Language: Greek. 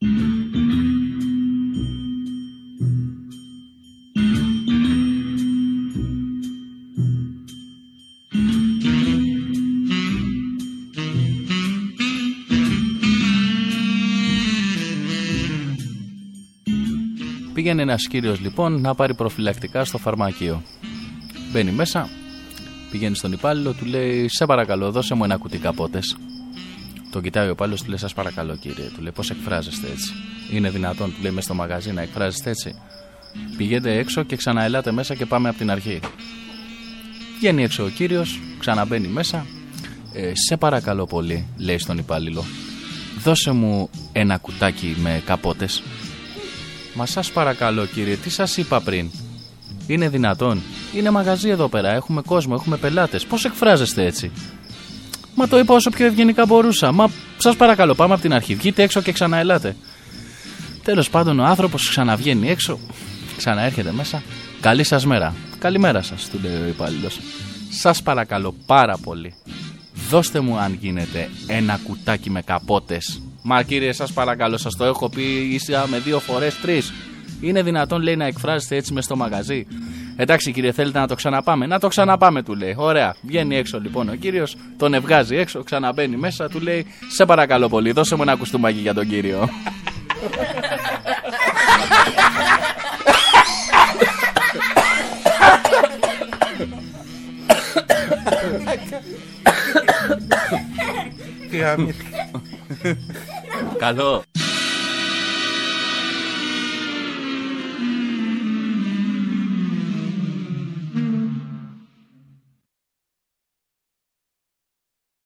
Πήγαινε ένας κύριος λοιπόν να πάρει προφυλακτικά στο φαρμακείο. Μπαίνει μέσα, πηγαίνει στον υπάλληλο, του λέει: Σε παρακαλώ, δώσε μου ένα κουτί καπότες. Τον κοιτάει ο υπάλληλος, του λέει: Σας παρακαλώ, κύριε. Του λέει: Πώς εκφράζεστε έτσι; Είναι δυνατόν, του λέει: Μες στο μαγαζί να εκφράζεστε έτσι; Πηγαίνετε έξω και ξαναελάτε μέσα και πάμε από την αρχή. Βγαίνει έξω ο κύριος, ξαναμπαίνει μέσα. Ε, σε παρακαλώ πολύ, λέει στον υπάλληλο. Δώσε μου ένα κουτάκι με καπότες Μα σας παρακαλώ κύριε, τι σας είπα πριν; Είναι δυνατόν; Είναι μαγαζί εδώ πέρα. Έχουμε κόσμο, έχουμε πελάτες. Πώς εκφράζεστε έτσι; Μα το είπα όσο πιο ευγενικά μπορούσα. Μα σας παρακαλώ, πάμε από την αρχή. Βγείτε έξω και ξαναελάτε. Τέλος πάντων, ο άνθρωπος ξαναβγαίνει έξω, ξαναέρχεται μέσα. Καλή σας μέρα. Καλημέρα σας, του λέει ο υπάλληλος. Σας παρακαλώ πάρα πολύ. Δώστε μου αν γίνεται ένα κουτάκι με καπότες Μα κύριε, σας παρακαλώ, σας το έχω πει ίσα με δύο φορές, τρεις. Είναι δυνατόν, λέει, να εκφράζεστε έτσι μες στο μαγαζί; Εντάξει, κύριε, θέλετε να το ξαναπάμε; Να το ξαναπάμε, του λέει. Ωραία. Βγαίνει έξω λοιπόν ο κύριος, τον ευγάζει έξω, ξαναμπαίνει μέσα, του λέει: Σε παρακαλώ πολύ, δώσε μου ένα κουστούμάκι για τον κύριο. Τι Καλό.